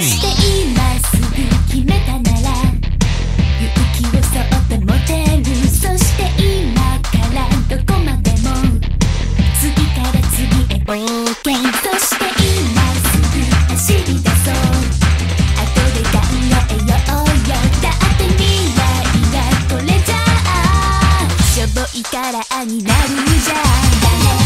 して今すぐ決めたなら勇気をそっと持てるそして今からどこまでも次から次へ冒険そして今すぐ走り出そう後で考えようよだって未来がこれじゃあしょぼいからになるじゃん